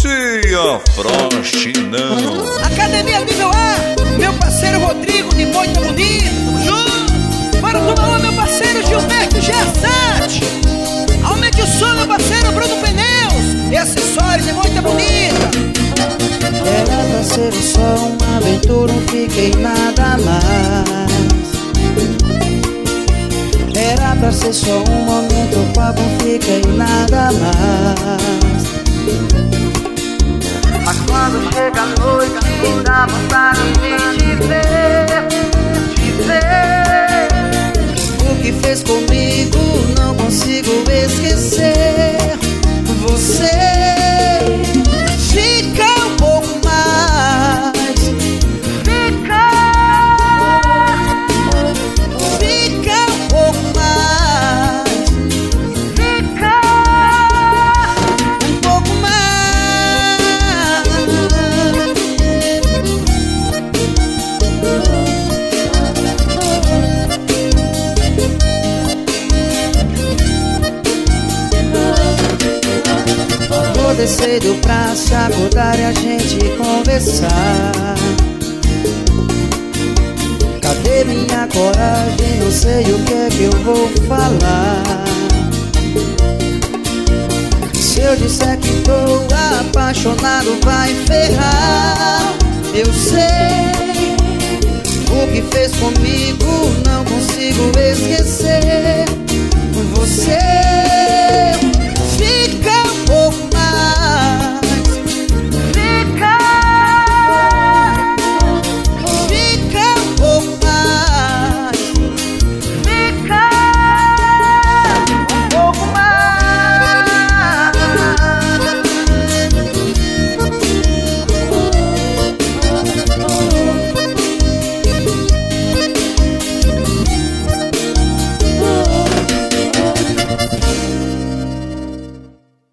Se afroche não. Academia Nível A, meu parceiro Rodrigo de Moita Bonita, tamo junto. Bora tomar uma, meu parceiro Gilberto Gersat. Aumente o som, meu parceiro Bruno Pneus. E acessórios de Moita Bonita. Era pra ser só uma aventura, não fiquei nada mais. Era pra ser só um momento, papo, não fiquei nada mais. Acordei cedo pra se acordar e a gente conversar. Cadê minha coragem? Não sei o que é que eu vou falar. Se eu disser que tô apaixonado vai ferrar. Eu sei o que fez comigo